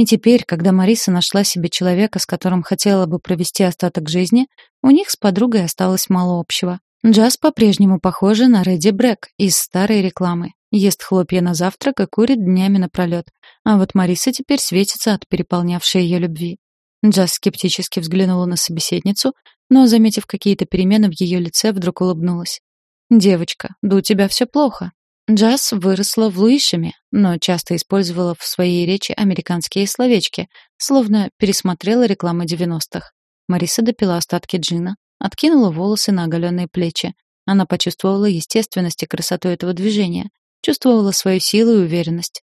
И теперь, когда Мариса нашла себе человека, с которым хотела бы провести остаток жизни, у них с подругой осталось мало общего. Джаз по-прежнему похожа на Рэдди Брэк из старой рекламы. Ест хлопья на завтрак и курит днями напролет. А вот Мариса теперь светится от переполнявшей ее любви. Джаз скептически взглянула на собеседницу, но, заметив какие-то перемены в ее лице, вдруг улыбнулась. «Девочка, да у тебя все плохо». Джаз выросла в Луишеме, но часто использовала в своей речи американские словечки, словно пересмотрела рекламы 90-х. Мариса допила остатки джина, откинула волосы на оголенные плечи. Она почувствовала естественность и красоту этого движения, чувствовала свою силу и уверенность.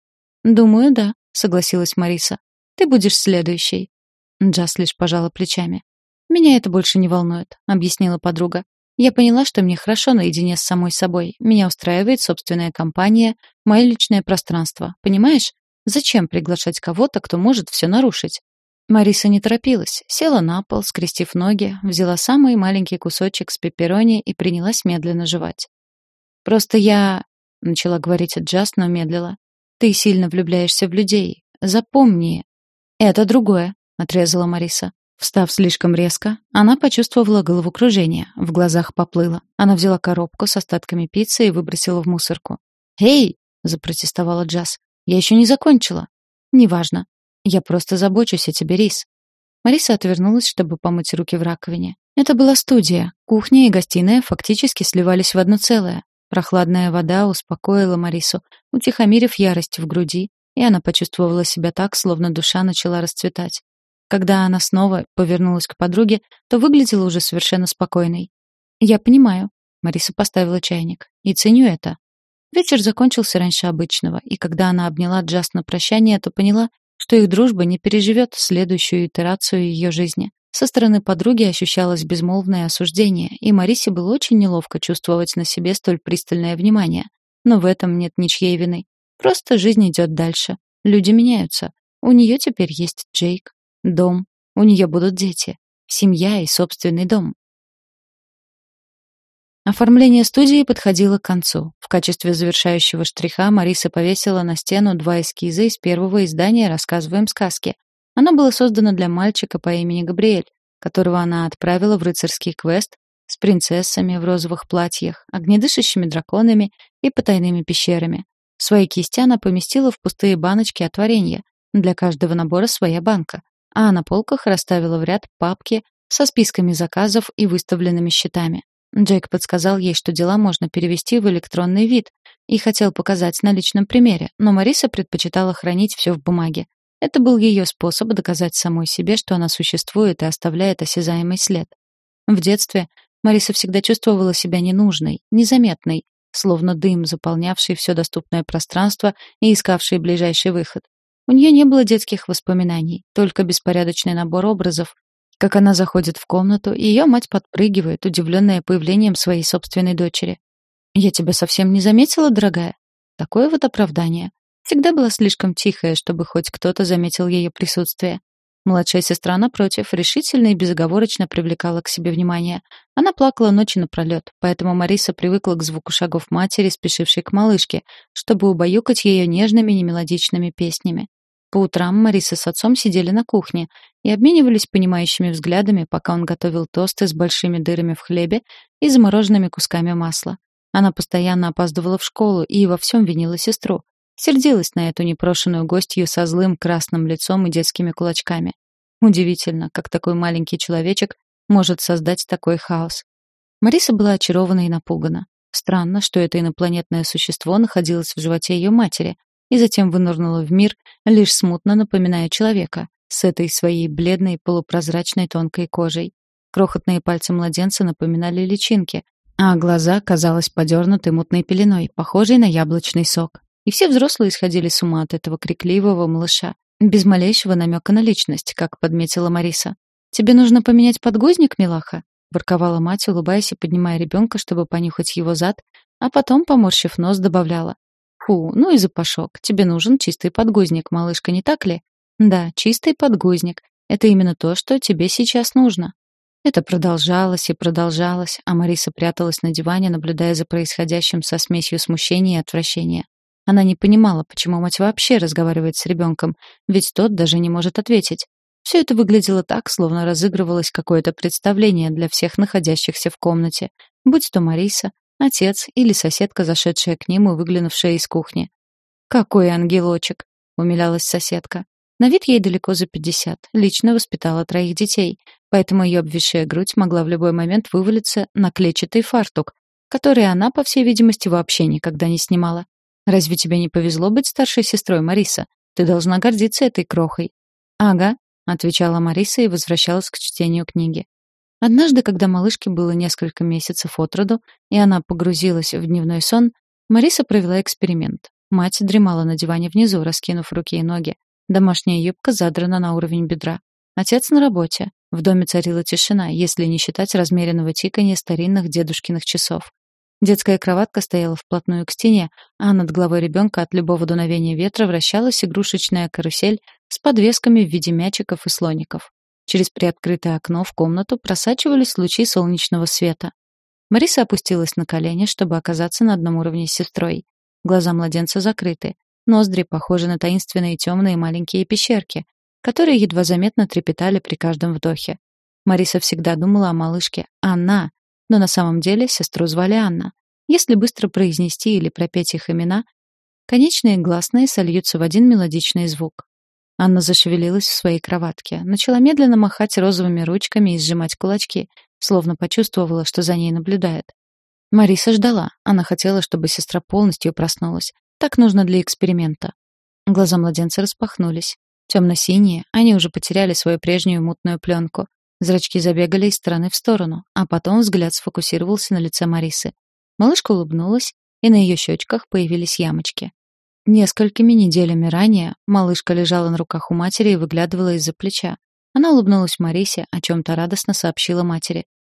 «Думаю, да», — согласилась Мариса. «Ты будешь следующей». Джаз лишь пожала плечами. «Меня это больше не волнует», — объяснила подруга. «Я поняла, что мне хорошо наедине с самой собой. Меня устраивает собственная компания, мое личное пространство. Понимаешь? Зачем приглашать кого-то, кто может все нарушить?» Мариса не торопилась, села на пол, скрестив ноги, взяла самый маленький кусочек с пепперони и принялась медленно жевать. «Просто я...» — начала говорить Джаз, но медлила. «Ты сильно влюбляешься в людей. Запомни...» «Это другое», — отрезала Мариса. Встав слишком резко, она почувствовала головокружение, в глазах поплыло. Она взяла коробку с остатками пиццы и выбросила в мусорку. «Эй!» — запротестовала Джаз. «Я еще не закончила». «Неважно. Я просто забочусь о тебе, Рис». Мариса отвернулась, чтобы помыть руки в раковине. Это была студия. Кухня и гостиная фактически сливались в одно целое. Прохладная вода успокоила Марису, утихомирив ярость в груди, и она почувствовала себя так, словно душа начала расцветать. Когда она снова повернулась к подруге, то выглядела уже совершенно спокойной. «Я понимаю», — Мариса поставила чайник, — «и ценю это». Вечер закончился раньше обычного, и когда она обняла Джаз на прощание, то поняла, что их дружба не переживет следующую итерацию ее жизни. Со стороны подруги ощущалось безмолвное осуждение, и Марисе было очень неловко чувствовать на себе столь пристальное внимание. Но в этом нет ничьей вины. Просто жизнь идет дальше. Люди меняются. У нее теперь есть Джейк. Дом. У нее будут дети. Семья и собственный дом. Оформление студии подходило к концу. В качестве завершающего штриха Мариса повесила на стену два эскиза из первого издания «Рассказываем сказки». Оно было создано для мальчика по имени Габриэль, которого она отправила в рыцарский квест с принцессами в розовых платьях, огнедышащими драконами и потайными пещерами. Свои кисти она поместила в пустые баночки от варенья. Для каждого набора своя банка а на полках расставила в ряд папки со списками заказов и выставленными счетами. Джейк подсказал ей, что дела можно перевести в электронный вид и хотел показать на личном примере, но Мариса предпочитала хранить все в бумаге. Это был ее способ доказать самой себе, что она существует и оставляет осязаемый след. В детстве Мариса всегда чувствовала себя ненужной, незаметной, словно дым, заполнявший все доступное пространство и искавший ближайший выход. У нее не было детских воспоминаний, только беспорядочный набор образов. Как она заходит в комнату, и ее мать подпрыгивает, удивленная появлением своей собственной дочери. «Я тебя совсем не заметила, дорогая?» Такое вот оправдание. Всегда была слишком тихая, чтобы хоть кто-то заметил ее присутствие. Младшая сестра, напротив, решительно и безоговорочно привлекала к себе внимание. Она плакала ночи напролет, поэтому Мариса привыкла к звуку шагов матери, спешившей к малышке, чтобы убаюкать ее нежными немелодичными песнями. По утрам Мариса с отцом сидели на кухне и обменивались понимающими взглядами, пока он готовил тосты с большими дырами в хлебе и замороженными кусками масла. Она постоянно опаздывала в школу и во всем винила сестру. Сердилась на эту непрошенную гостью со злым красным лицом и детскими кулачками. Удивительно, как такой маленький человечек может создать такой хаос. Мариса была очарована и напугана. Странно, что это инопланетное существо находилось в животе ее матери, и затем вынырнула в мир, лишь смутно напоминая человека, с этой своей бледной полупрозрачной тонкой кожей. Крохотные пальцы младенца напоминали личинки, а глаза, казалось, подернуты мутной пеленой, похожей на яблочный сок. И все взрослые сходили с ума от этого крикливого малыша, без малейшего намека на личность, как подметила Мариса. «Тебе нужно поменять подгузник, милаха?» — ворковала мать, улыбаясь и поднимая ребенка, чтобы понюхать его зад, а потом, поморщив нос, добавляла. Фу, ну и запашок. Тебе нужен чистый подгузник, малышка, не так ли? Да, чистый подгузник. Это именно то, что тебе сейчас нужно. Это продолжалось и продолжалось, а Мариса пряталась на диване, наблюдая за происходящим со смесью смущения и отвращения. Она не понимала, почему мать вообще разговаривает с ребенком, ведь тот даже не может ответить. Все это выглядело так, словно разыгрывалось какое-то представление для всех находящихся в комнате, будь то Мариса, отец или соседка, зашедшая к ним и выглянувшая из кухни. «Какой ангелочек!» — умилялась соседка. На вид ей далеко за пятьдесят, лично воспитала троих детей, поэтому ее обвисшая грудь могла в любой момент вывалиться на клетчатый фартук, который она, по всей видимости, вообще никогда не снимала. «Разве тебе не повезло быть старшей сестрой Мариса? Ты должна гордиться этой крохой». «Ага», — отвечала Мариса и возвращалась к чтению книги. Однажды, когда малышке было несколько месяцев от роду, и она погрузилась в дневной сон, Мариса провела эксперимент. Мать дремала на диване внизу, раскинув руки и ноги. Домашняя юбка задрана на уровень бедра. Отец на работе. В доме царила тишина, если не считать размеренного тикания старинных дедушкиных часов. Детская кроватка стояла вплотную к стене, а над головой ребенка от любого дуновения ветра вращалась игрушечная карусель с подвесками в виде мячиков и слоников. Через приоткрытое окно в комнату просачивались лучи солнечного света. Мариса опустилась на колени, чтобы оказаться на одном уровне с сестрой. Глаза младенца закрыты. Ноздри похожи на таинственные темные маленькие пещерки, которые едва заметно трепетали при каждом вдохе. Мариса всегда думала о малышке «она», но на самом деле сестру звали Анна. Если быстро произнести или пропеть их имена, конечные гласные сольются в один мелодичный звук. Анна зашевелилась в своей кроватке, начала медленно махать розовыми ручками и сжимать кулачки, словно почувствовала, что за ней наблюдает. Мариса ждала. Она хотела, чтобы сестра полностью проснулась. Так нужно для эксперимента. Глаза младенца распахнулись. Темно-синие, они уже потеряли свою прежнюю мутную пленку. Зрачки забегали из стороны в сторону, а потом взгляд сфокусировался на лице Марисы. Малышка улыбнулась, и на ее щечках появились ямочки. Несколькими неделями ранее малышка лежала на руках у матери и выглядывала из-за плеча. Она улыбнулась Марисе, о чем-то радостно сообщила матери.